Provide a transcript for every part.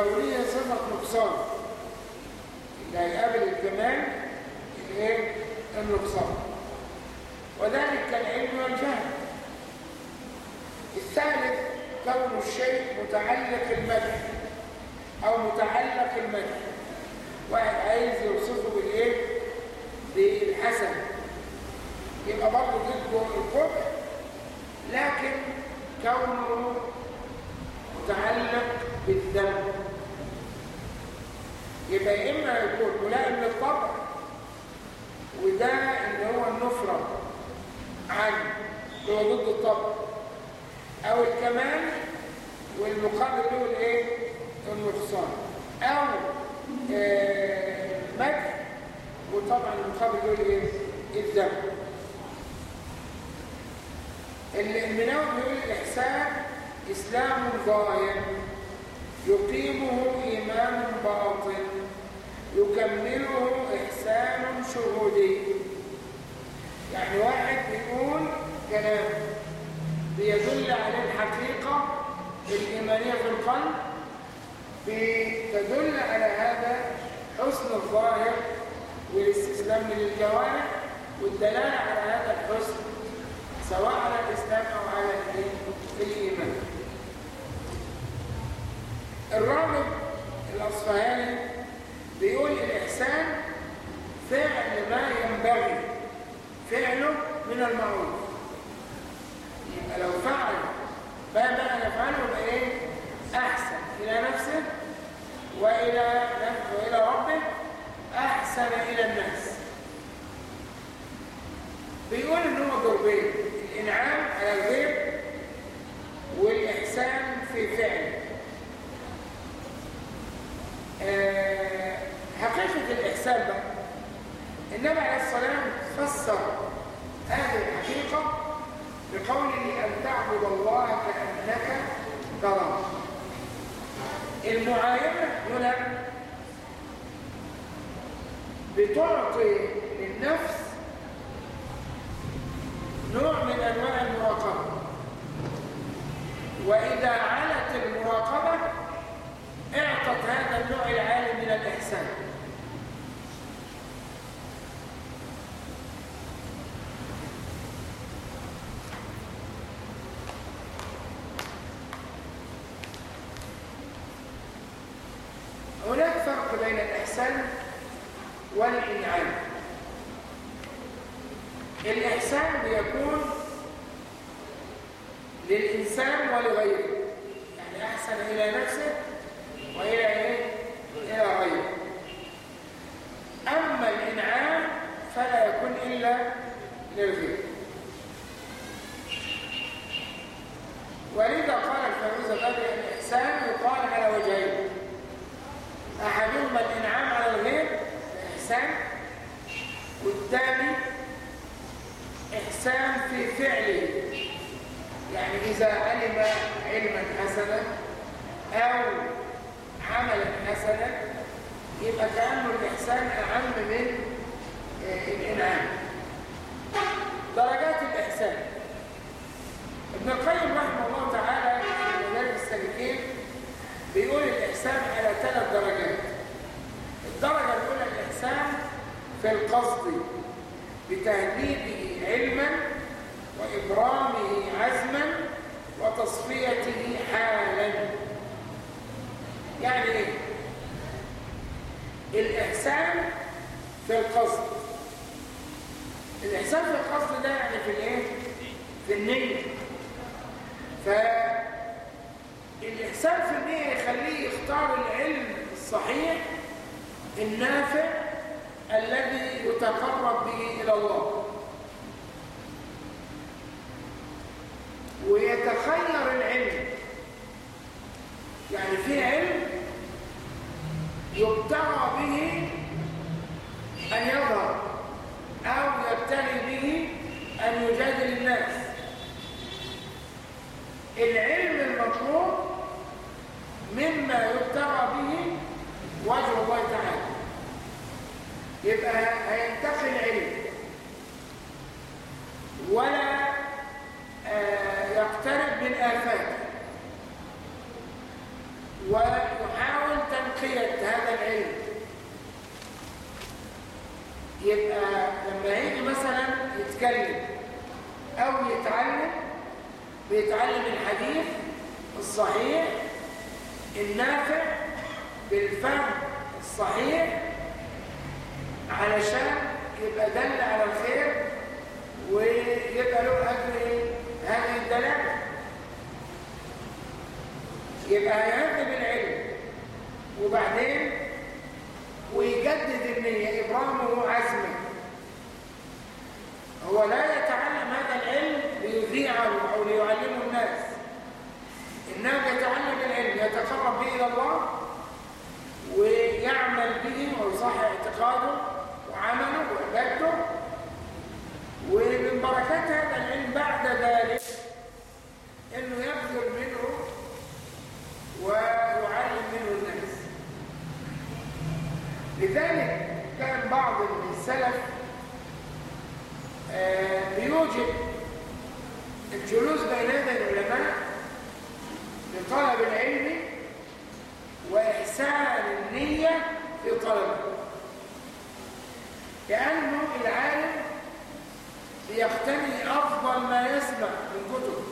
لكونها صفة نقصان. اللي هيقابل الكمال الإيه؟ النقصان. وذلك كالعلم والجهل. الثالث كون الشيء متعلق المدح أو متعلق المدح. واحد عايز يوصفه بالإيه؟ بالحسن. يبقى برضه ضده القبح لكن كونه متعلق بالذنب. يبقى إما يكون ملائم للطبع وده اللي هو النفرة اللي هو ضد الطبع. أو الكمال والمقابل له الإيه؟ النقصان. أو المدح وطبعا المقابل له الإيه؟ الذنب. المناوي بيقول الإحسان إسلام ظاهر يقيمه إيمان باطن يكمله إحسان شهودي. يعني واحد بيقول كلام بيدل على الحقيقة الإيمانية في القلب بتدل على هذا حسن الظاهر والاستسلام للجوارح والدلالة على هذا الحسن سواء على الإسلام أو على الإيمان. الرابط الأصفهاني بيقول الإحسان فعل ما ينبغي فعله من المعروف. يبقى لو فعل ما بقى يفعله يبقى إيه؟ أحسن. إلى نفسه وإلى نفسه وإلى ربه أحسن إلى الناس. بيقول إن هو ضربين الإنعام على الغير والاحسان في فعله الاحسان بقى النبي عليه السلام فسر هذه الحقيقة بقوله أن تعبد الله كأنك تراه. المعاينة هنا بتعطي للنفس نوع من أنواع المراقبة. وإذا علت المراقبة اعطت هذا النوع العالي من الإحسان هناك فرق بين الإحسان والإنعام الإحسان بيكون للإنسان ولغيره يعني أحسن إلى نفسه وإلى إيه؟ إلى غيره أما الإنعام فلا يكون إلا للغير ولذا قال الفيروز بدر الإحسان يقال على وجهين أحدهما الإنعام على الغير إحسان والثاني إحسان في فعله يعني إذا علم علما حسنا أو عملا حسنا يبقى الإحسان أعم من الإنعام. درجات الإحسان. ابن القيم رحمه الله تعالى في مدارس السالكين بيقول الإحسان على ثلاث درجات. الدرجة الأولى الإحسان في القصد بتهذيبه علما وإبرامه عزما وتصفيته حالا. يعني إيه؟ الإحسان في القصد. الإحسان في القصد ده يعني في الإيه؟ في النية. فالإحسان في النية يخليه يختار العلم الصحيح النافع الذي يتقرب به إلى الله. ويتخير العلم يعني في علم يبتغى به أن يظهر أو يبتغي به أن يجادل الناس العلم المطلوب مما يبتغى به وجه الله تعالى يبقى هينتقي العلم. ولا يقترب من آفاته ويحاول تنقية هذا العلم. يبقى لما يجي مثلا يتكلم أو يتعلم بيتعلم الحديث الصحيح النافع بالفهم الصحيح علشان يبقى دل على الخير ويبقى له أجر هذه الدلالة يبقى هيهذب العلم وبعدين ويجدد النية. إبرامه عزمه هو لا يتعلم هذا العلم ليذيعه أو ليعلمه الناس. إنما يتعلم العلم يتقرب به إلى الله به ويصحح اعتقاده وعمله وعبادته. ومن بركات هذا العلم بعد ذلك إنه يبذل منه ويعلم منه الناس. لذلك كان بعض السلف بيوجد الجلوس بين يدي العلماء لطلب العلم وإحسان النية في طلبه. كأنه العالم يقتني أفضل ما يسمع من كتب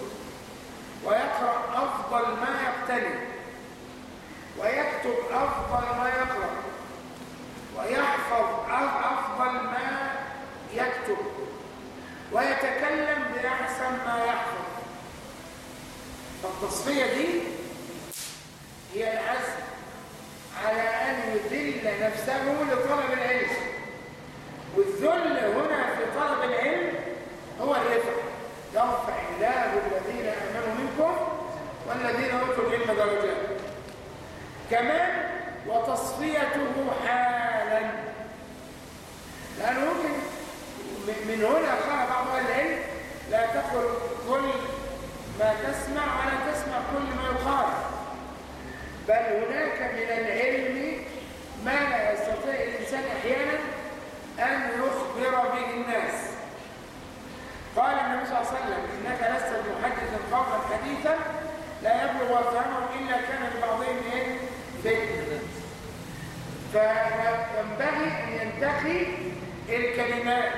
ويقرأ أفضل ما يقتني ويكتب أفضل ما يقرأ ويحفظ أفضل ما يكتب ويتكلم بأحسن ما يحفظ. فالتصفية دي هي العزم. على أن يذل نفسه لطلب العلم. والذل هنا في طلب العلم هو الرفع يرفع الله الذين آمنوا منكم والذين أوتوا العلم درجات. كمان وتصفيته حالا. لأنه من هنا قال بعض أهل العلم لا تقل كل ما تسمع ولا تسمع كل ما يقال. بل هناك من العلم ما لا يستطيع الإنسان أحيانا أن يخبر به الناس. قال النبي صلى الله عليه وسلم إنك لست بمحدث قوما حديثا لا يبلغ وفهمه إلا كان لبعضهم إيه؟ فتنة فينبغي أن ينتقي الكلمات.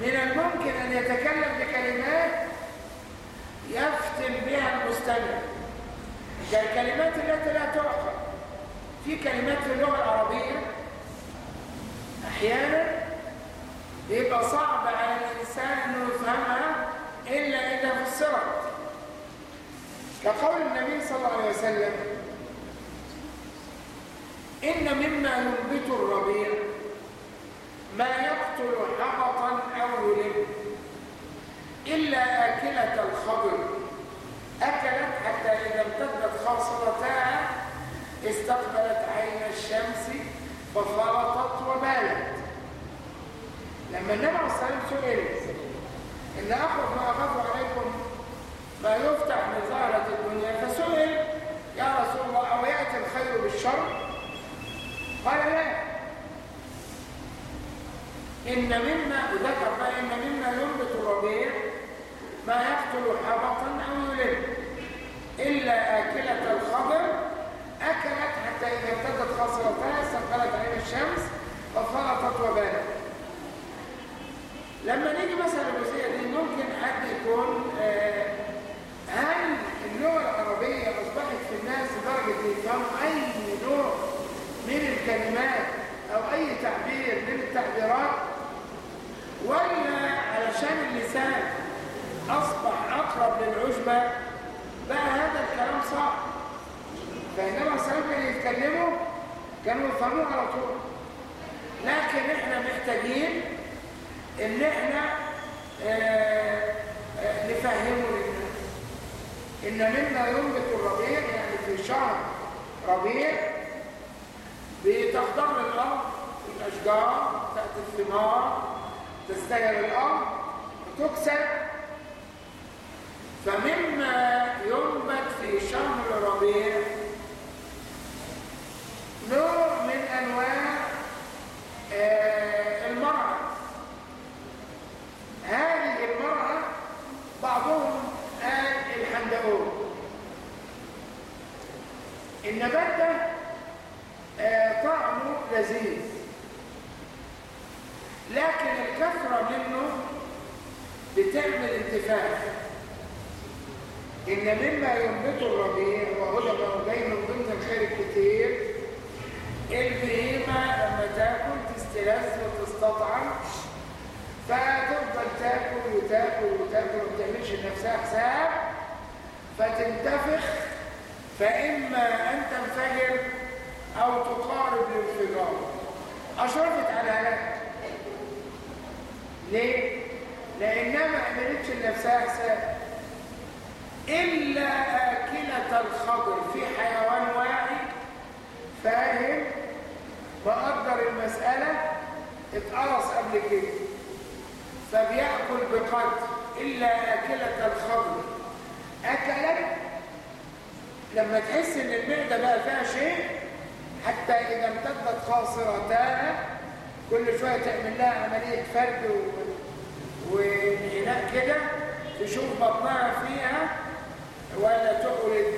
من الممكن أن يتكلم بكلمات يفتن بها المستمع. كالكلمات التي لا تعقل في كلمات في اللغة العربية أحيانا بيبقى صعب على الإنسان أنه يفهمها إلا إذا فسرت. كقول النبي صلى الله عليه وسلم إن مما ينبت الربيع ما يقتل حبطا أو يلم إلا آكلة الخضر. أكلت حتى إذا امتدت خاصرتها استقبلت عين الشمس ففرطت وبالت. لما النبي عليه الصلاة والسلام سئل إن أخذ ما أخذ عليكم ما يفتح من ظاهرة الدنيا فسئل يا رسول الله أو يأتي الخير بالشر؟ قال لا. إن مما ذكر بقى إن مما ينبت الربيع ما يقتل حبطا أو يلم إلا آكلة الخضر أكلت حتى إذا ابتدت خاصرتها استقبلت عين الشمس وفرطت وبالت لما نيجي مثلا الجزئية دي ممكن حد يكون آه هل اللغة العربية أصبحت في الناس لدرجة يفهموا أي نوع من الكلمات أو أي تعبير من التعبيرات؟ ولا علشان اللسان؟ أصبح أقرب للعجبة بقى هذا الكلام صعب. فإنما السلام كانوا يتكلموا كانوا يفهموه على طول. لكن إحنا محتاجين إن إحنا آه آه نفهمه للناس. إن مما ينبت الربيع يعني في شهر ربيع بتخضر الأرض الأشجار تأتي الثمار تستجب الأرض وتكسب فمما ينبت في شهر ربيع نوع من أنواع آه المرأة. هذه المرأة بعضهم قال الحندقون. النبات ده آه طعمه لذيذ. لكن الكثرة منه بتعمل انتفاخ. إن مما ينبت الربيع وعلماء بين ضمن الخير الكتير البهيمة لما تأكل تستلذ وتستطعم فتفضل تأكل وتأكل وتأكل وما تعملش لنفسها حساب فتنتفخ فإما أن تنفجر أو تقارب الانفجار أشرفت على هلاك ليه؟ لأنها ما عملتش لنفسها حساب. إلا آكلة الخضر في حيوان واعي فاهم؟ وقدر المسألة؟ اتقرص قبل كده. فبيأكل بقدر إلا آكلة الخضر. أكلت لما تحس إن المعدة بقى فيها شيء حتى إذا امتدت خاصرتها كل شوية تعمل لها عملية فرد وانحناء كده تشوف بطنها فيها ولا تقلد.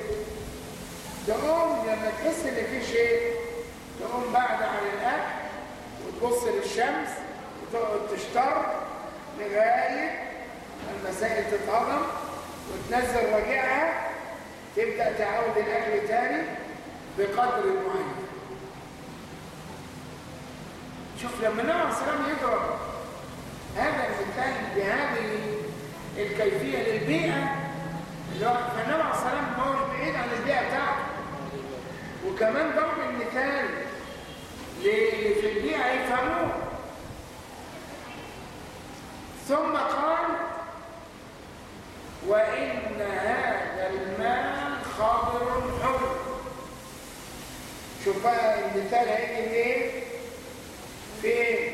تقوم لما تحس إن في شيء تقوم بعد عن الأكل وتبص للشمس وتقعد تشتر لغاية المسائل تتهضم وتنزل وجعها تبدأ تعود الأكل تاني بقدر معين. شوف لما النبي عليه السلام يضرب هذا المثال بهذه الكيفية للبيئة فالنبي عليه السلام ما هوش بعيد عن البيئه بتاعته وكمان ضرب المثال اللي في البيئه يفهموه. ثم قال وإن هذا الماء خضر حر شوف بقى المثال هيجي إيه فين؟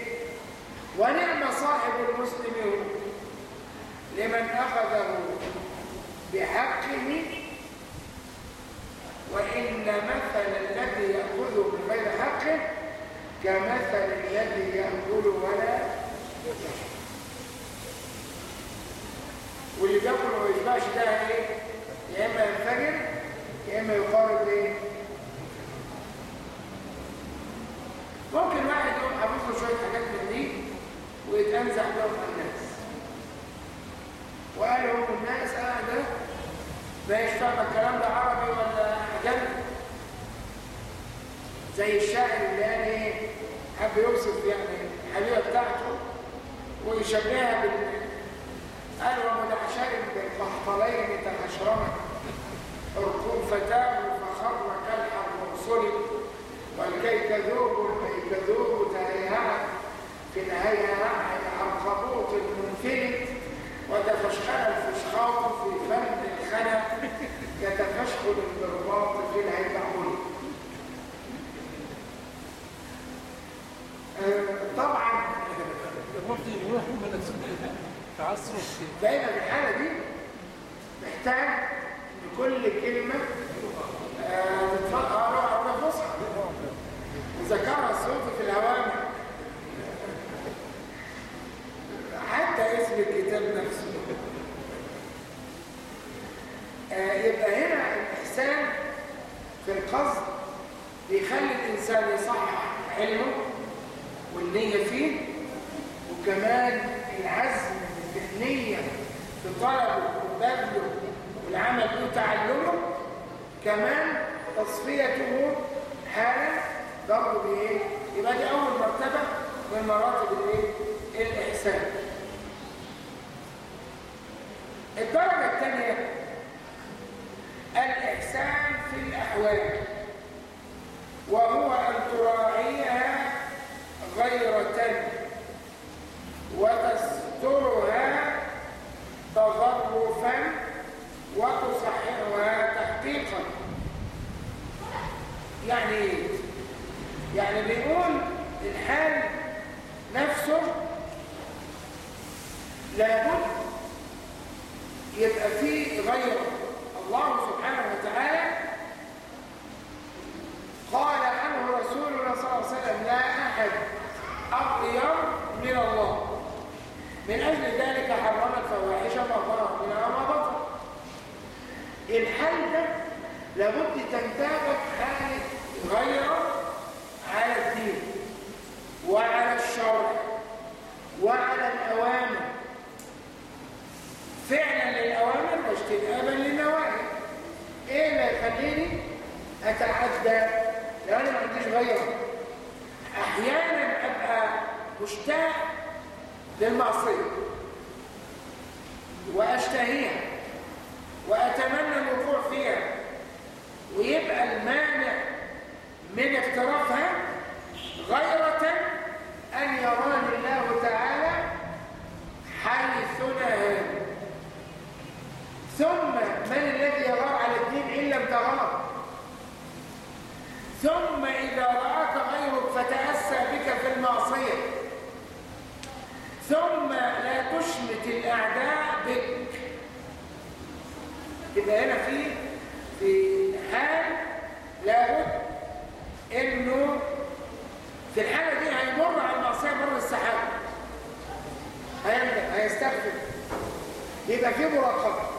ونعم صاحب المسلم لمن أخذه بحقه وإن مثل الذي يأخذ بغير حقه كمثل الذي يأكل ولا واللي بياكل وما يشبعش ده إيه؟ يا إما ينفجر يا إما يقارب إيه؟ ممكن واحد يقوم حافظ له شوية حاجات من دي ويتنزع بهم الناس وقال لهم الناس قاعدة ما فاهم الكلام ده عربي ولا أجنبي؟ زي الشاعر اللي قال إيه حب يوصف يعني الحبيبه بتاعته ويشبهها بال قال ومدعشر بالقحطلين تخشرمت فتاه فخر كالحر مرسل والكي تذوب كي تذوب تهيهات في الهيهات العنقبوط المنفلت وتفشخل الفشخاط في فم الخنا يتفشخل البرباط في الهيبعون آه، طبعا. تعصر دايما الحالة دي محتاج لكل كلمة تتفقر على فصحى ذكرها الصوت في الهوامع حتى اسم الكتاب نفسه آه، يبقى هنا الإحسان في القصد بيخلي الإنسان يصحح علمه والنية فيه وكمان العزم الذهنية في طلبه وبذله والعمل وتعلمه كمان تصفيته حالا ضرب بإيه؟ يبقى دي أول مرتبة من مراتب الإيه؟ الإحسان. الدرجة الثانية الإحسان في الأحوال وهو أن تراعيها غيرة وتسترها تظرفا وتصححها تحقيقا. يعني إيه يعني بيقول الحال نفسه لابد يبقى فيه غيره. الله سبحانه وتعالى قال عنه رسولنا صلى الله عليه وسلم لا أحد أطيب من الله. من أجل ذلك حرم الفواحش ما ظهر منها وما بطن الحال ده لابد تنتابك حالة غيره على الدين وعلى الشرع وعلى الأوامر. فعلا للأوامر واجتنابا للنواهي. إيه اللي يخليني أتعدى؟ لو أنا ما عنديش غيره. أحيانا أبقى مشتاق للمعصية وأشتهيها وأتمنى الوقوع فيها ويبقى المانع من اقترافها غيرة أن يراني الله تعالى حيث نهاني ثم من الذي يغار على الدين إن لم تغار ثم إذا رآك غيرك فتأسى بك في المعصية. ثم لا تشمت الأعداء بك. يبقى هنا في في حال لابد إنه في الحالة دي هيمر على المعصية مر السحاب هيستغفر. يبقى في مراقبة.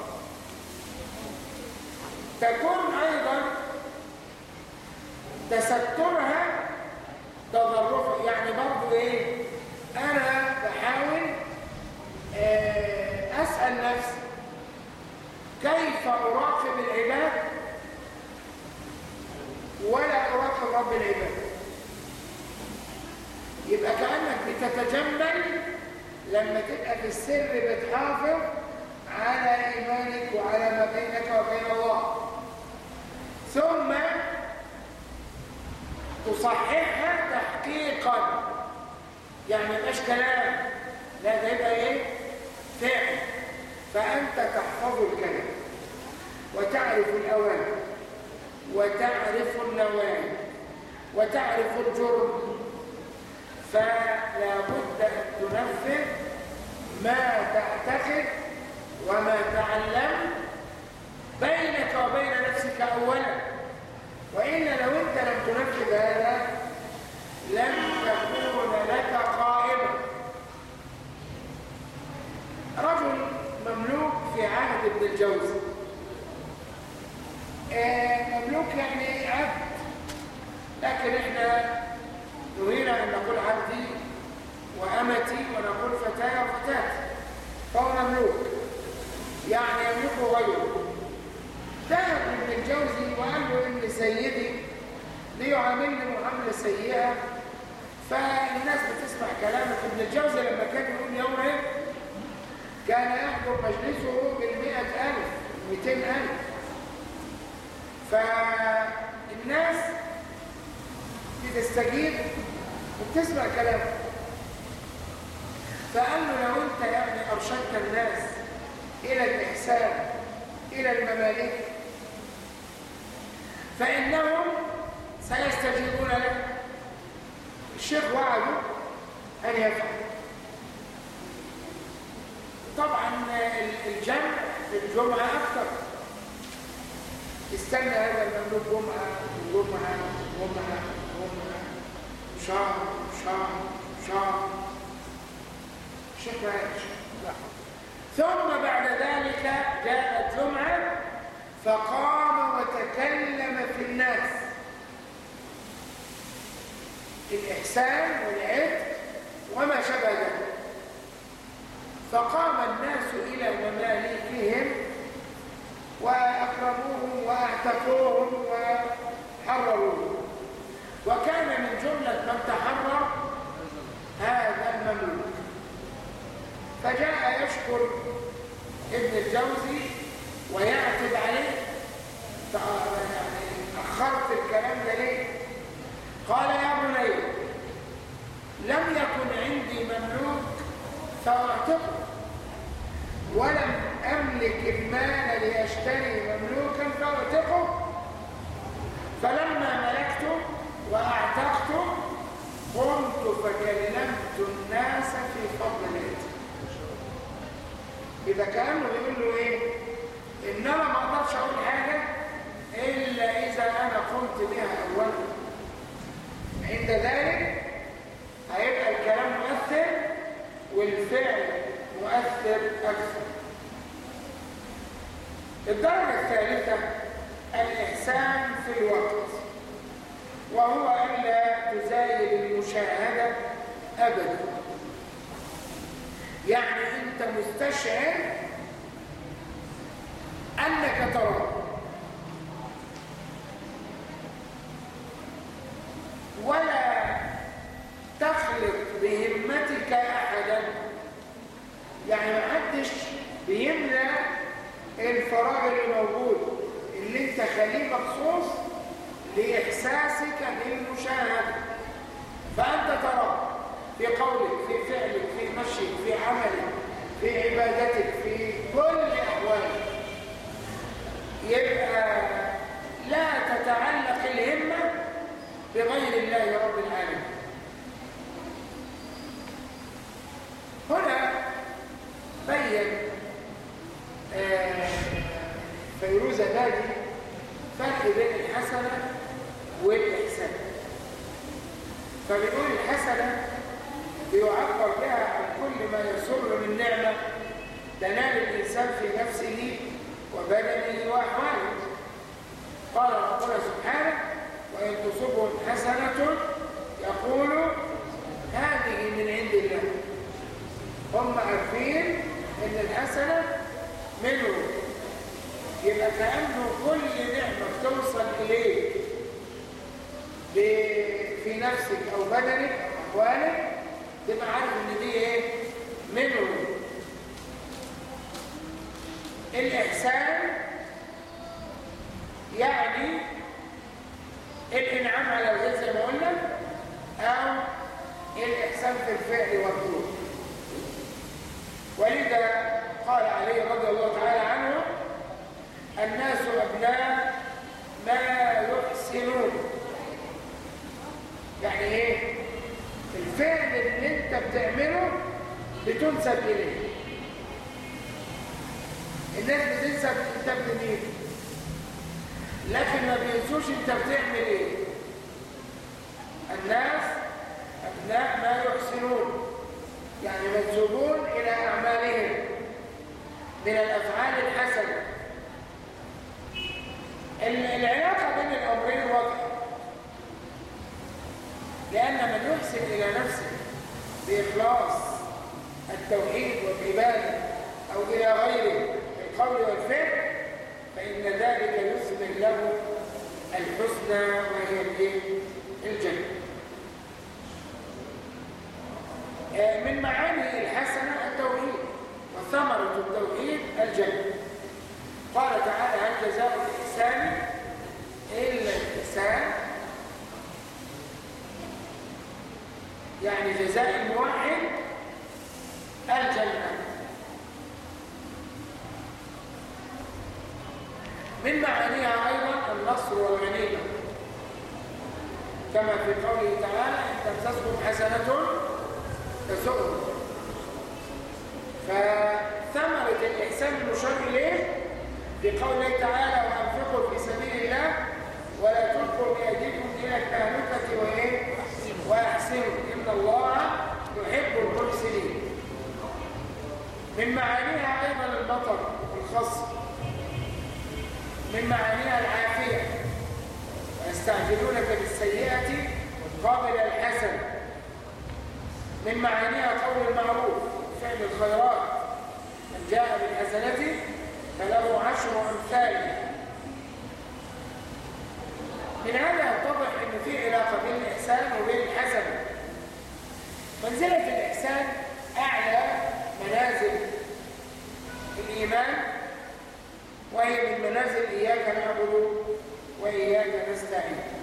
كلامك ابن الجوزي لما كان يقول يومين كان يحضر مجلسه بالمئة ألف مئتين ألف. فالناس بتستجيب وبتسمع كلامه. فقال له لو أنت يا ابني أرشدت الناس إلى الإحسان إلى المماليك فإنهم سيستجيبون لك. الشيخ وعده ان يفعل طبعا الجمع في الجمعة أكثر. استنى هذا المملوك جمعة جمعة جمعة جمعة. شهر شهر شهر. شكرا ثم بعد ذلك جاءت جمعة فقام وتكلم في الناس. الإحسان والعتق وما شابه ذلك. فقام الناس إلى مماليكهم وأكرموهم وأعتقوهم وحرروهم. وكان من جملة من تحرر هذا المملوك. فجاء يشكر ابن الجوزي ويعتب عليه. أخرت الكلام ده ليه قال يا بني لم يكن عندي مملوك فاعتقه ولم أملك المال لأشتري مملوكا فاعتقه فلما ملكته وأعتقته قمت فكلمت الناس في فضل العتق إذا كأنه يقول له إيه؟ إنما ما أقدرش أقول حاجة إلا إذا أنا قمت بها أولا. عند ذلك هيبقى الكلام مؤثر والفعل مؤثر أكثر. الدرجة الثالثة الإحسان في الوقت وهو ألا تزايد المشاهدة أبدا. يعني أنت مستشعر أنك تراه يعني ما حدش بيملى الفراغ اللي موجود. اللي انت خليه مخصوص لإحساسك بالمشاهدة فأنت ترى في قولك في فعلك في مشيك في عملك في عبادتك في كل أحوالك يبقى لا تتعلق الهمة بغير الله رب العالمين. هنا بين آه فيروز بادي فرق بين الحسنة والإحسان. فبيقول الحسنة بيعبر بها عن كل ما يسر من نعمة تنال الإنسان في نفسه وبدنه وأحواله. قال ربنا سبحانه وإن تصبهم حسنة يقولوا هذه من عند الله. هم عارفين إن الحسنة منه يبقى كأنه كل نعمة توصل إليك في نفسك أو بدنك أو أحوالك تبقى عارف إن دي إيه؟ منه. الإحسان يعني الإنعام على الغير زي ما قلنا أو الإحسان في الفعل والقول ولذا قال عليه رضي الله تعالى عنه الناس أبناء ما يحسنون. يعني إيه؟ الفعل اللي أنت بتعمله بتنسب إليه. الناس بتنسب أنت ابن مين؟ لكن ما بينسوش أنت بتعمل إيه. الناس أبناء ما يحسنون. يعني منسوبون إلى أعمالهم من الأفعال الحسنة. العلاقة بين الأمرين واضحه لأن من يحسن إلى نفسه بإخلاص التوحيد والعبادة أو إلى غيره القول والفعل فإن ذلك يثمن له الحسنى وهي الجنة آه، من معاني الحسنة التوحيد وثمرة التوحيد الجنة. قال تعالى هل جزاء الإحسان إلا الإحسان؟ يعني جزاء الموحد الجنة. من معانيها أيضا النصر والغنيمة. كما في قوله تعالى إن تمسسكم حسنة تسؤهم فثمرة الإحسان المشار إليه في قوله تعالى وأنفقوا في سبيل الله ولا تلقوا بأيديكم إلى التهلكة وإيه؟ وأحسنوا. إن الله يحب المحسنين. من معانيها أيضا المطر والخصم من معانيها العافية. ويستعجلونك بالسيئة قابل الحسن. من معانيها قول المعروف فعل الخيرات. من جاء بالحسنة فله عشر أمثالها من هذا يتضح أن في علاقة بين الإحسان وبين الحسن. منزلة الإحسان أعلى منازل الإيمان وهي من منازل إياك نعبد وإياك نستعين.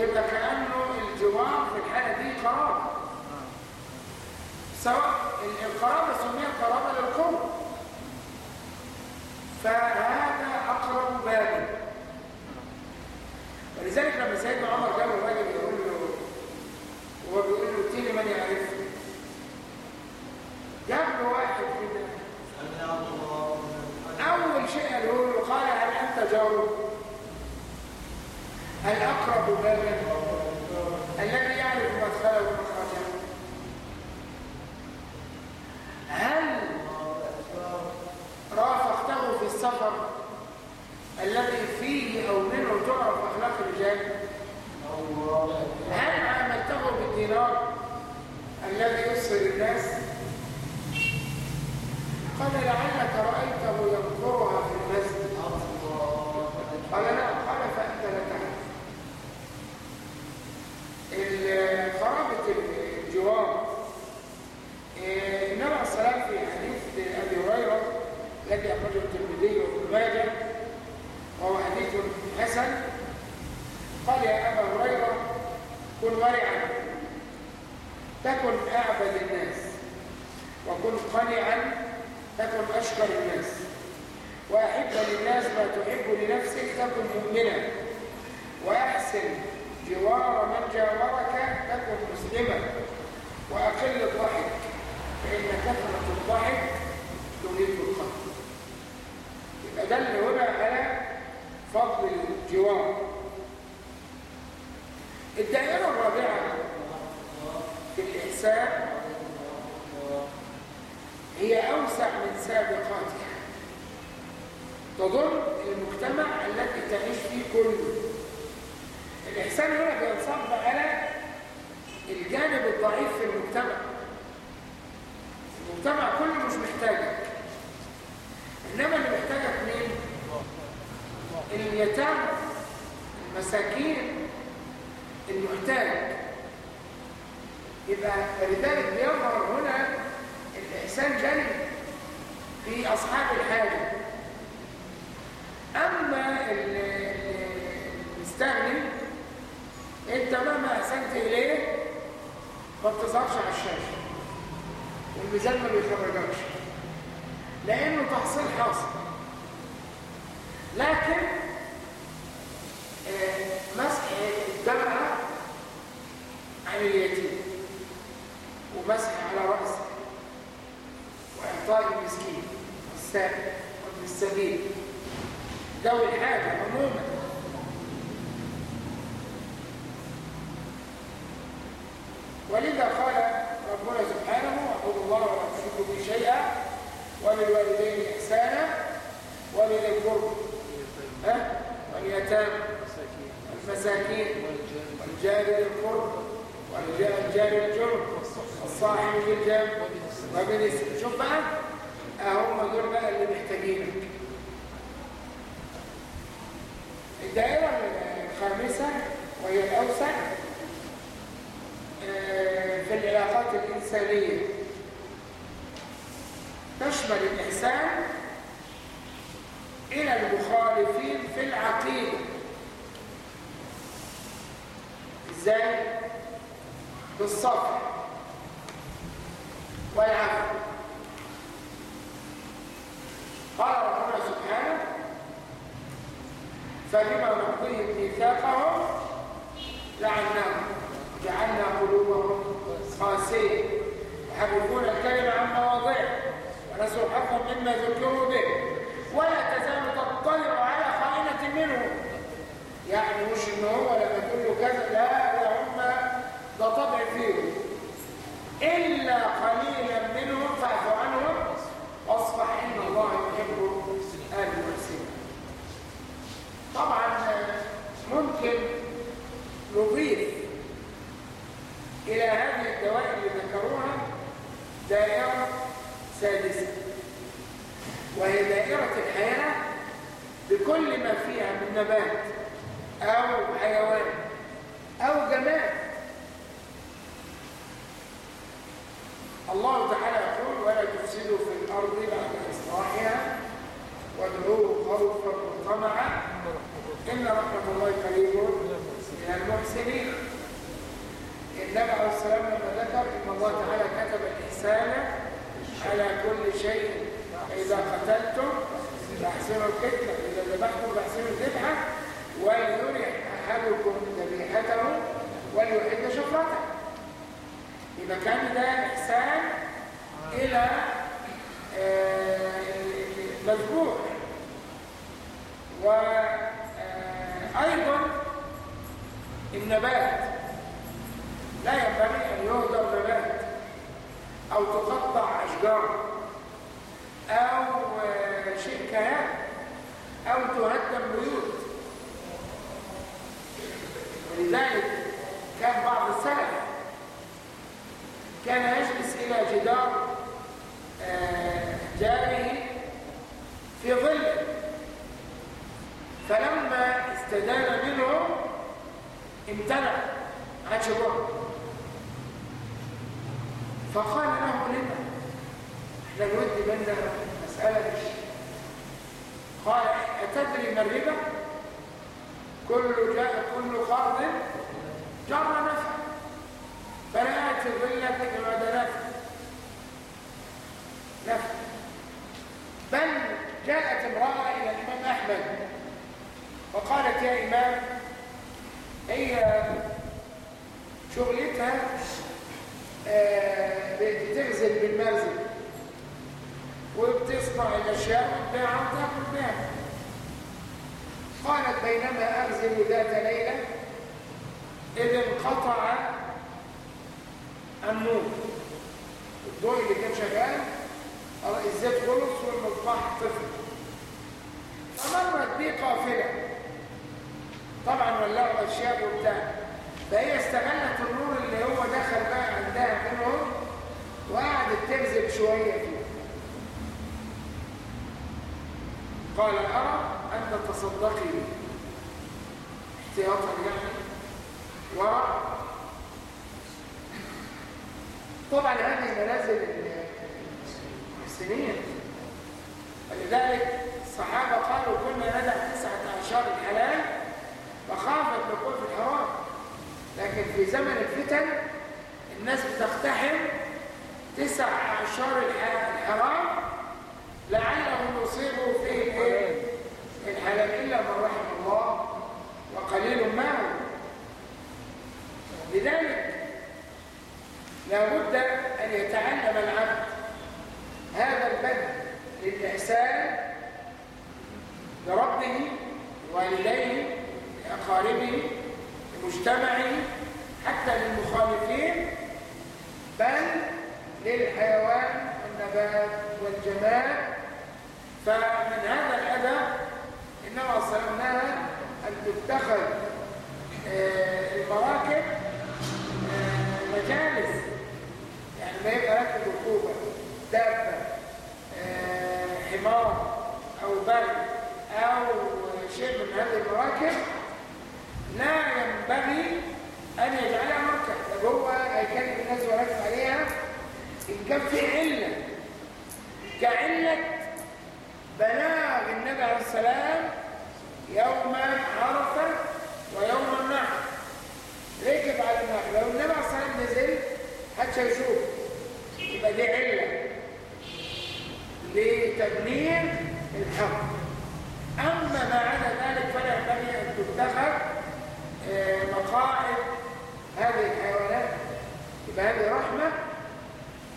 يبقى كأنه الجوار في الحالة دي قرابة. سواء القرابة سميت قرابة للقرب فهذا أقرب بابا ولذلك لما سيدنا عمر جاب الراجل يقول له هو بيقول له اتيني من يعرفني جاب له واحد كده. أول شيء قاله له قال هل أنت جاره؟ هل أقرب بابا الذي يعرف مدخله ومخرجه هل رافقته في السفر الذي فيه أو منه تعرف أخلاق الرجال؟ هل عاملته بالدينار الذي يسر الناس؟ قال لعلك رأيته ينظرها في المسجد. قال لا قال فأنت لا تعرف قرابة الجوار. النبي عليه الصلاة في حديث أبي هريرة الذي أخرجه الترمذي وابن ماجه وهو حديث حسن. قال يا أبا هريرة كن ورعا تكن أعبد الناس وكن قنعا تكن أشكر الناس وأحب للناس ما تحب لنفسك تكن مؤمنا وأحسن جوار من جاورك تكن مسلما وأقل الضحك فإن كثرة الضحك تريد القلب. يبقى دل هنا على فضل الجوار. الدائرة الرابعة في الإحسان هي أوسع من سابقاتها. تضم المجتمع الذي تعيش فيه كله الإحسان هنا بينصب على الجانب الضعيف في المجتمع. المجتمع كله مش محتاجك. إنما اللي محتاجك مين؟ اليتامى المساكين المحتاج. يبقى لذلك بيظهر هنا الإحسان جانب في أصحاب الحاجة. أما المستغني أنت مهما أحسنت إليه ما بتظهرش على الشاشة. والميزان ما بيخرجكش. لأنه تحصيل حاصل. لكن آه، مسح الدمعة عن اليتيم. ومسح على رأسه. وإعطاء المسكين السائل وابن السبيل ذوي الحاجة عموما. ولذا قال ربنا سبحانه واعبدوا الله ولا تشركوا به شيئا وبالوالدين إحسانا وبذي القرب واليتامى المساكين والجار ذي القرب والجار الجرب والصاحب بالجنب وابن شوف بقى هم دول بقى اللي محتاجينك. الدائرة الخامسة وهي الأوسع العلاقات الإنسانية تشمل الإحسان إلى المخالفين في العقيدة إزاي؟ بالصبر والعفو قال ربنا سبحانه فبما نقضيهم ميثاقهم لعناهم جعلنا قلوبهم قاسيه يحرفون الكلمة عن مواضعه ونسوا حقا مما ذكروا به. ولا تزال تطلع على خائنة منهم يعني مش ان هو لما تقول له كذا لا ده هم ده طبع فيهم إلا قليلا منهم فاعف عنهم. واصفح ان الله يحب المحسنين طبعا ممكن نضيف إلى هذه الدوائر اللي ذكروها دائرة سادسة. وهي دائرة الحياة بكل ما فيها من نبات أو حيوان أو جماد. الله تعالى يقول ولا تفسدوا في الأرض بعد إصلاحها وادعوه خوفا وطمعا إن رحمة الله قريب من المحسنين. النبي عليه السلام لما ذكر إن الله تعالى كتب الإحسان على كل شيء فإذا قتلتم فاحسنوا القتلة إذا ذبحتم فاحسنوا الذبحة وليرح أحدكم ذبيحته وليحد شفرته. بمكان ده إحسان إلى المذبوح. وأيضا النبات لا ينبغي أن يهدر نبات أو تقطع أشجار أو شيء كهان أو تهدم بيوت. ولذلك كان بعض السلف كان يجلس إلى جدار جاره في ظله فلما استدان منه امتنع عادش بره فقال له لما؟ إحنا نودي منا مسألة قال أتدري ما الربا؟ كل جاء كل قرض جر نفع. فلا في ظلك بعد نفع. نفع بل جاءت امرأة إلى الإمام أحمد. وقالت يا إمام هي شغلتها بتغزل بالمرزل وبتصنع الأشياء وتبيعها وتاكل بها. قالت بينما أغزل ذات ليلة إذ انقطع النور. الضوء اللي كان شغال الزيت خلص والمصباح طفل. فمرت بيه قافلة. طبعا ولعوا أشياء وبتاع فهي استغلت النور اللي هو دخل بقى عندها منه وقعدت تغزل شوية فيه. قال أرى أن تتصدقي احتياطا يعني ورع طبعا هذه منازل السنين ولذلك الصحابة قالوا كنا ندع تسعة أعشار الحلال فخافت نقول في الحرام. لكن في زمن الفتن الناس بتقتحم تسع أعشار الحرام لعله يصيبوا فيه الحلال إلا من رحم الله وقليل ما. هو لذلك لابد أن يتعلم العبد هذا البدء للإحسان لربه لوالديه لأقاربه لمجتمعه حتى للمخالفين بل للحيوان والنبات والجمال. فمن هذا الأدب إنما صلناها أن تتخذ آه، المراكب آه، مجالس يعني ما يبقى راكب ركوبة دابة آه، حمار أو برد أو شيء من هذه المراكب. لا ينبغي أن يجعلها مركب طب هو هيكلم الناس وراكب عليها؟ إن كان في علة. كعلة بلاغ النبي عليه السلام يوم عرفة ويوم النحر. ركب على النحر؟ لو النبي عليه السلام نزل حتى يشوف يبقى دي علة. لتبليغ الحق. أما ما عدا ذلك فلا ينبغي أن تتخذ مقاعد هذه الحيوانات. يبقى هذه رحمة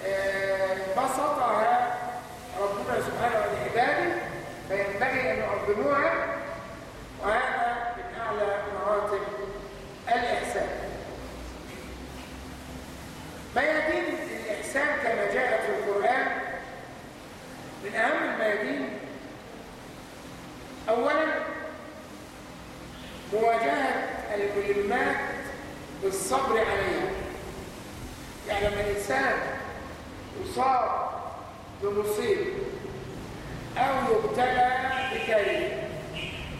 آه، بسطها ربنا سبحانه لعباده فينبغي أن يعظموها وهذا من أعلى مراتب الإحسان. ميادين الإحسان كما جاء في القرآن من أهم الميادين أولا مواجهة الملمات بالصبر عليها يعني لما الإنسان يصاب بمصيبة أو يبتلى بكريم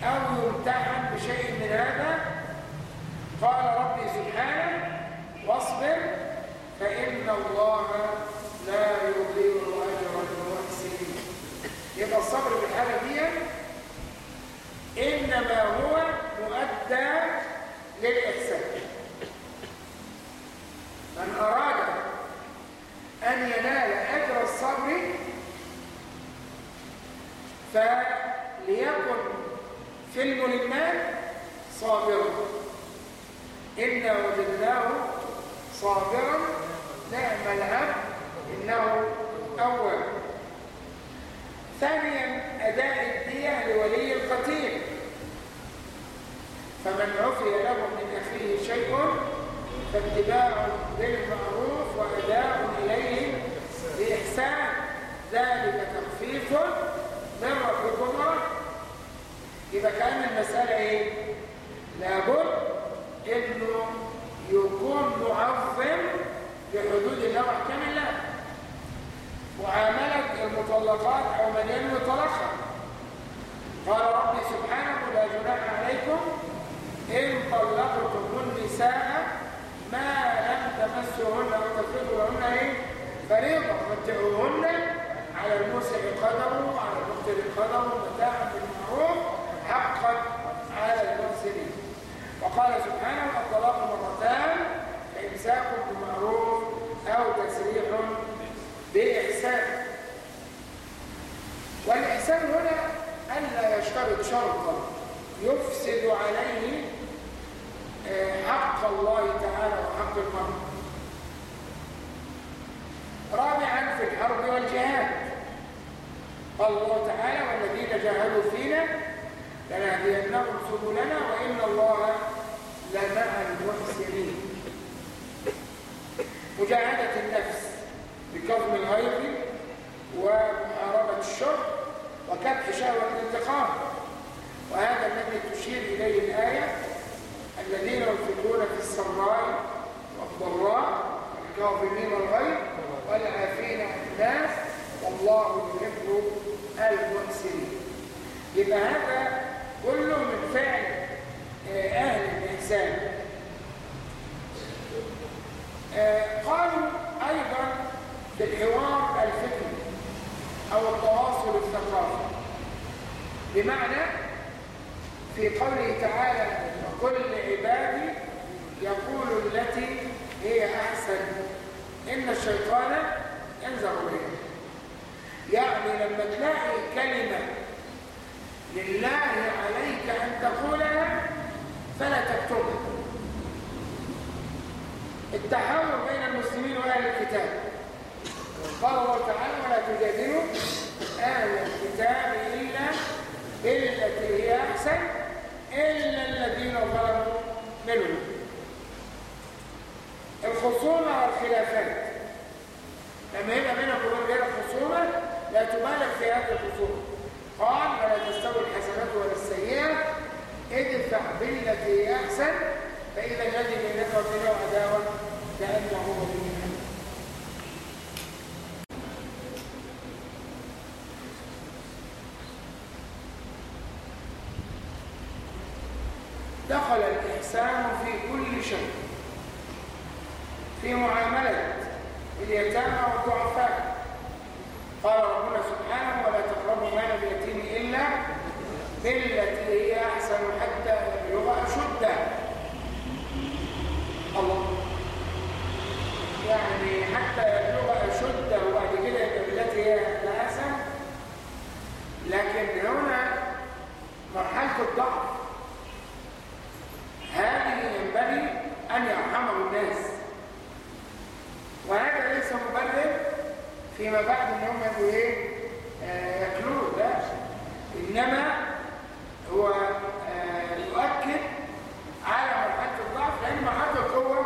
أو يمتحن بشيء من هذا قال ربي سبحانه واصبر فإن الله لا يضيع أجر المحسنين. يبقى الصبر في الحالة دي إنما هو مؤدى للإحسان. من أراد أن ينال أجر الصبر فليكن في الملمات صابرا. إنا وجدناه صابرا. نعم العبد إنه أول. ثانيا أداء الدية لولي القتيل. فمن عفي له من أخيه شيء فاتباع بالمعروف وأداء إليه بإحسان. ذلك تخفيف من ربكم إذا كان المسألة إيه؟ لابد إنه يكون معظم لحدود الله وأحكام الله. معاملة المطلقات أو من ينوي طلقها قال ربي سبحانه لا جناح عليكم إن طلقتم النساء ما لم تمسوهن لهن إيه؟ فريضة متعوهن على الموسع قدره وعلى المقتل قدره متاعا بالمعروف حقا على المرسلين وقال سبحانه الطلاق مرتان فإمساك بمعروف أو تسريح بإحسان والإحسان هنا ألا يشترط شرطا يفسد عليه حق الله تعالى وحق المرء رابعا في الحرب والجهاد. قال الله تعالى والذين جاهدوا فينا لنهدينهم سبلنا وإن الله لمع المحسنين. مجاهدة النفس بكظم الغيظ ومحاربة الشر وكبح شهوة الانتقام. وهذا الذي تشير إليه الآية الذين ينفقون في السراء والضراء الكاظمين الغيظ والعافين عن الناس والله يحب المحسنين. يبقى هذا كله من فعل آه، أهل الإحسان. آه، قالوا أيضا بالحوار الفكري أو التواصل الثقافي. بمعنى في قوله تعالى وكل عبادي يقول التي هي أحسن. إن الشيطان ينزغ بها يعني لما تلاقي كلمة لله عليك أن تقولها فلا تكتبها. التحاور بين المسلمين وأهل الكتاب. قال الله تعالى ولا تجادلوا أهل الكتاب إلا بالتي هي أحسن. إلا الذين ظلموا. منهم الخصومة والخلافات لما يبقى بينك وبين غيرك خصومة لا تبالغ في هذه الخصومة. قال ولا تستوي الحسنات ولا السيئة ادفع بالتي هي أحسن فإذا الذي بينك وبينه عداوة كأنه ولي حميد دخل الإحسان في كل شيء. في معاملة اليتامى والضعفاء. قال ربنا سبحانه ولا تقربوا مال اليتيم إلا بالتي هي أحسن حتى يبلغ أشده. الله. يعني حتى يبلغ أشده وبعد كده يبقى بالتي هي أحسن. لكن هنا مرحلة الضعف. هذه ينبغي أن يرحمه الناس. وهذا ليس مبرر فيما بعد إن هم إيه؟ آه ياكلوه لا. إنما هو آه يؤكد على مرحلة الضعف لأن مرحلة القوة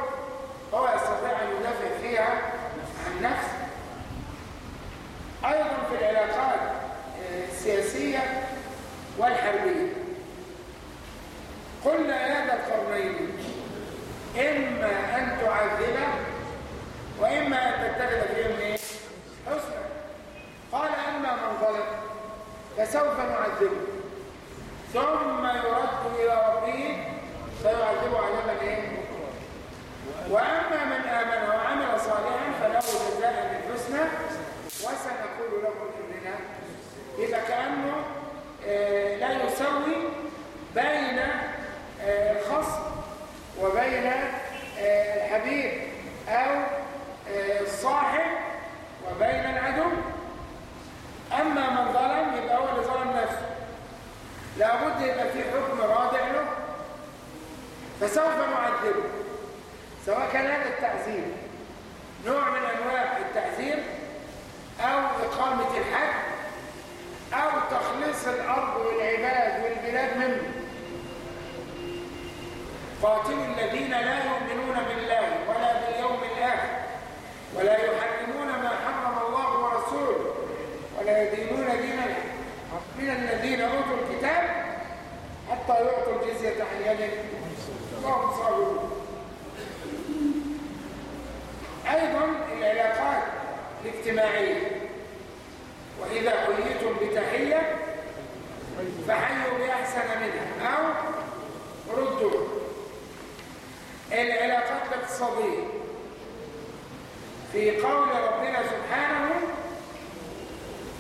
قول ربنا سبحانه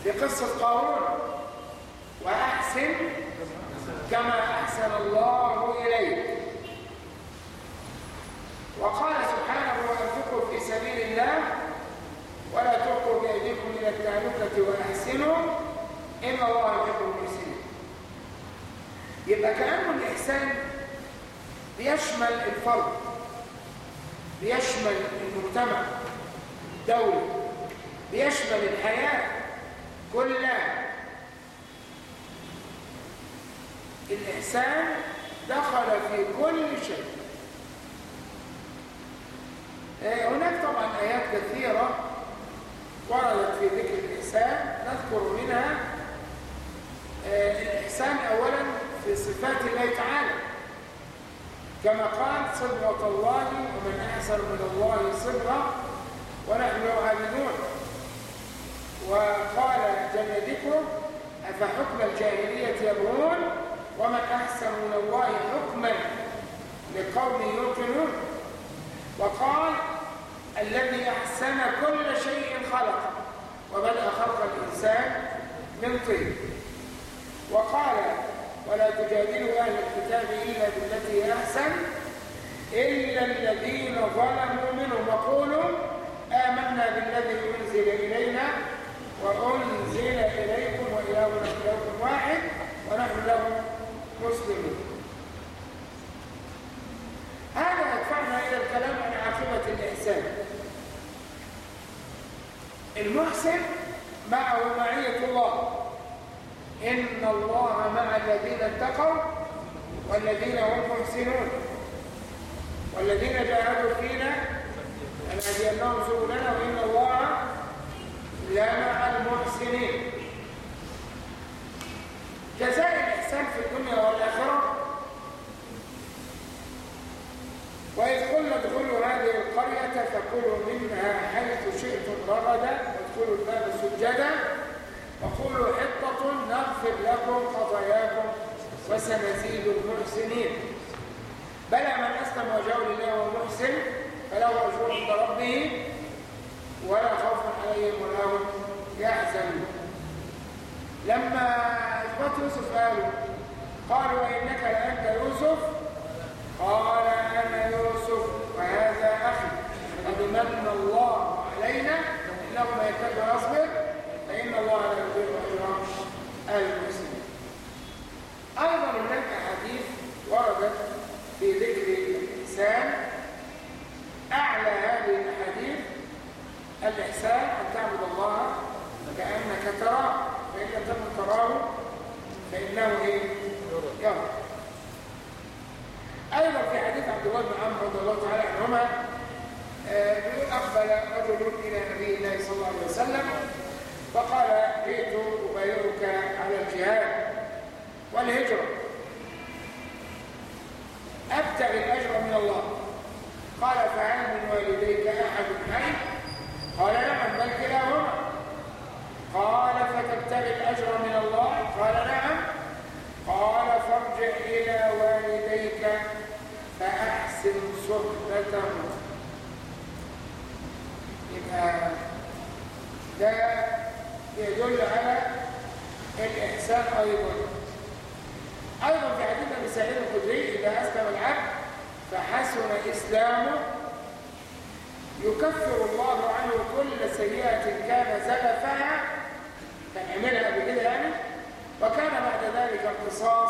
في قصة قارون. وأحسن كما أحسن الله إليك. وقال سبحانه وأنفقوا في سبيل الله ولا تلقوا بأيديكم إلى التهلكة وأحسنوا. إن الله يحب المحسنين. يبقى كأنه الإحسان بيشمل الفرد بيشمل المجتمع. الدولة بيشمل الحياة كلها. الإحسان دخل في كل شيء. آه، هناك طبعا آيات كثيرة وردت في ذكر الإحسان نذكر منها آه، الإحسان أولا في صفات الله تعالى. كما قال صبغة الله ومن أحسن من الله صبغة ونحن له عابدون. وقال جل ذكره أفحكم الجاهلية يبغون؟ ومن أحسن من الله حكما لقوم يوقنون. وقال الذي أحسن كل شيء خلق وبدأ خلق الإنسان من طين. وقال ولا تجادلوا أهل الكتاب إلا بالتي أحسن إلا الذين ظلموا منهم وقولوا آمنا بالذي أنزل إلينا وأنزل إليكم وإلهنا إله واحد ونحن له مسلمون. هذا يدفعنا إلى الكلام عن عاقبة الإحسان. المحسن معه معية الله. إن الله مع الذين اتقوا والذين هم محسنون. والذين جاهدوا فينا لنهدينهم سبلنا وإن الله لمع المحسنين. جزاء الإحسان في الدنيا والآخرة. وإذ قلنا ادخلوا هذه القرية فكلوا منها حيث شئتم رغدا وادخلوا الباب سجدا وقولوا حطة نغفر لكم خطاياكم وسنزيد المحسنين. بلى من أسلم وجهه لله وهو محسن فله أجر عند ربه ولا خوف عليهم ولا هم يحزنون. لما إخوة يوسف قالوا قالوا إنك لأنت يوسف؟ قال أنا يوسف وهذا أخي. قد من الله علينا. إنه ما يتبع يصبر فإن الله لا يضيع أجر المسلمين أيضا هناك أحاديث وردت في ذكر الإنسان أعلى هذه الأحاديث الإحسان أن تعبد الله كأنك تراه. فإن لم تكن تراه فإنه إيه؟ يرى. أيضا في حديث عبد الله بن عمرو رضي الله تعالى عنهما بيقول أقبل رجل إلى نبي الله صلى الله عليه وسلم فقال جئت أبايعك على الجهاد والهجرة. أبتغي الأجر من الله. قال فهل من والديك أحد حي؟ قال نعم بل كلاهما. قال فتبتغي الأجر من الله؟ قال نعم. قال فارجع إلى والديك فأحسن صحبتهم يبقى ده يدل على الإحسان أيضا. أيضا في حديث أبي سعيد الخدري إذا أسلم العبد فحسن إسلامه يكفر الله عنه كل سيئة كان زلفها كان عملها قبل كده يعني وكان بعد ذلك القصاص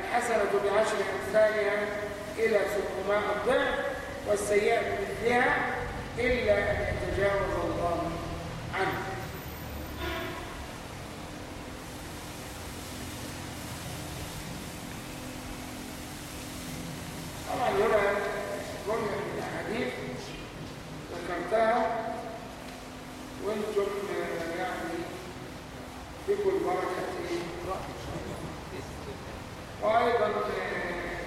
الحسنة بعشر أمثالها إلى 700 ضعف والسيئة بمثلها إلا أن يتجاوز الله عنه طبعا هنا جملة من الأحاديث ذكرتها وأنتم يعني فيكم البركة وأيضا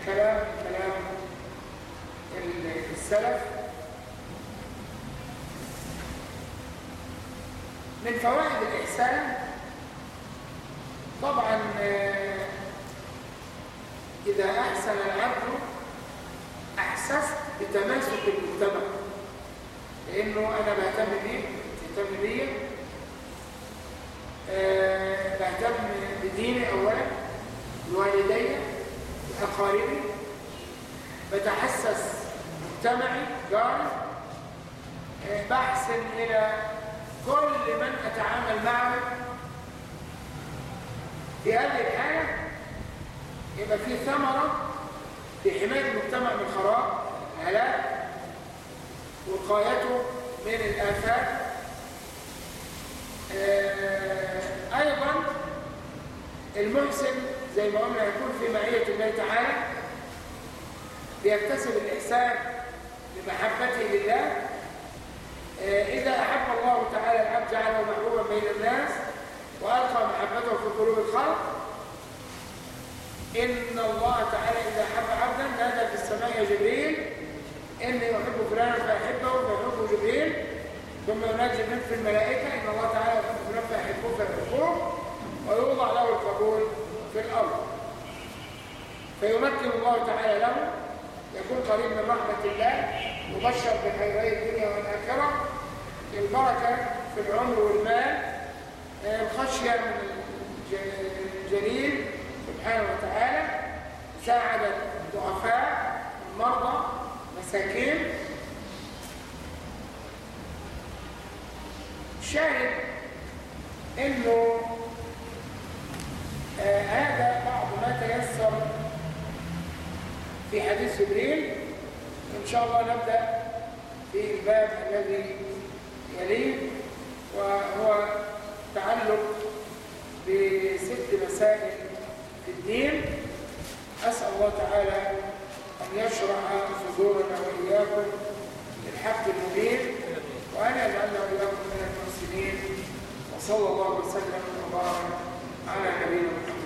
كلام كلام السلف من فوائد الإحسان طبعا إذا أحسن العبد أحسست بتماسك المجتمع لأنه أنا بهتم بيه بهتم بيه أه بهتم بديني أولا بوالدي بأقاربي بتحسس مجتمعي جاري أه بحسن إلى كل من أتعامل معه في هذه الحالة يبقى في ثمرة في حماية المجتمع من خراب هلاك وقايته من الآفات. آه أيضا المحسن زي ما قلنا يكون في معية الله تعالى بيكتسب الإحسان بمحبته لله. آه، إذا أحب الله تعالى العبد جعله محبوبا بين الناس وألقى محبته في قلوب الخلق إن الله تعالى إذا أحب عبدا نادى في السماء يا جبريل إني أحب فلانا فأحبه فيحبه جبريل. ثم ينادي جبريل في الملائكة إن الله تعالى يحب فلانا فأحبه فيحبه ويوضع له القبول في الأرض. فيمكن الله تعالى له يكون قريب من رحمة الله مبشر بخيري الدنيا والآخرة البركة في العمر والمال الخشية من الجليل سبحانه وتعالى ساعد الضعفاء المرضى مساكين شاهد إنه آه هذا بعض ما تيسر في حديث جبريل. إن شاء الله نبدأ في الباب الذي يليه وهو تعلق بست مسائل في الدين أسأل الله تعالى أن يشرح صدورنا وإياكم للحق المبين وأن يجعلنا وإياكم من المحسنين وصلى الله وسلم وبارك على نبينا محمد.